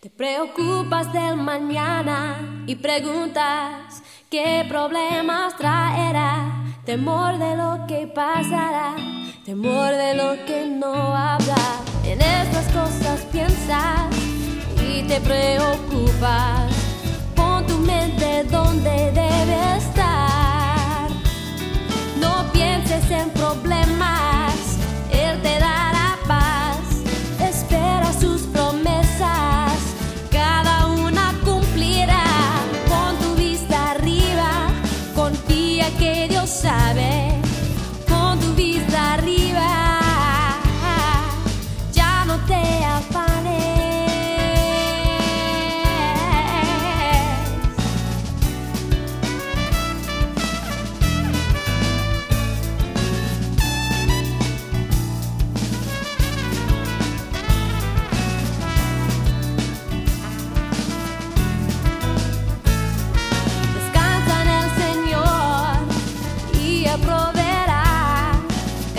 Te preocupas del mañana y preguntas qué problemas traerá. Temor de lo que pasará, temor de lo que no habrá. En estas cosas piensas y te preocupas.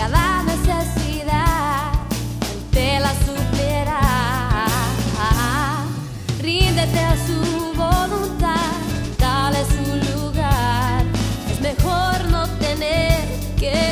cada necesidad Él te la suplirá. Ríndete a su voluntad, dale su lugar. Es mejor no tener que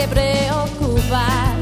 te preocupas.